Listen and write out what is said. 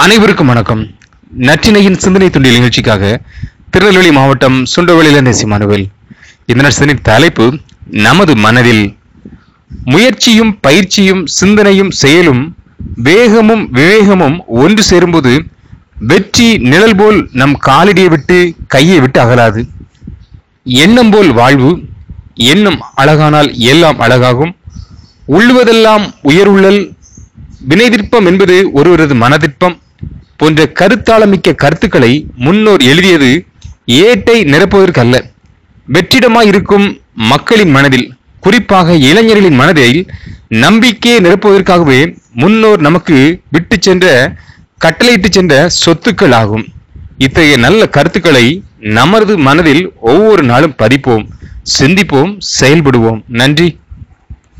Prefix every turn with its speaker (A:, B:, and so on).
A: அனைவருக்கும் வணக்கம். நற்றினையின் சிந்தனை துண்டில் நிகழ்ச்சிக்காக திருநெல்வேலி மாவட்டம் சுண்டவெளியில நேசிமானுவேல் இந்த நட்சத்திரின் தலைப்பு நமது மனதில் முயற்சியும் பயிற்சியும் சிந்தனையும் செயலும் வேகமும் விவேகமும் ஒன்று சேரும்போது வெற்றி நிழல் போல் நம் காலடியை விட்டு கையை விட்டு அகலாது. எண்ணம் போல் வாழ்வு எண்ணம் அழகானால் எல்லாம் அழகாகும். உள்ளுவதெல்லாம் உயர்வுள்ளல் வினைதிற்பம் என்பது ஒருவரது மனதிற்பம். போன்ற கருத்தாளமிக்க கருத்துக்களை முன்னோர் எழுதியது ஏட்டை நிரப்புவதற்கல்ல. வெற்றிடமாய் இருக்கும் மக்களின் மனதில் குறிப்பாக இளைஞர்களின் மனதில் நம்பிக்கையை நிரப்புவதற்காகவே முன்னோர் நமக்கு விட்டு சென்ற கட்டளையிட்டு சென்ற சொத்துக்கள் ஆகும். இத்தகைய நல்ல கருத்துக்களை நமது மனதில் ஒவ்வொரு நாளும் பதிப்போம் சிந்திப்போம் செயல்படுவோம். நன்றி.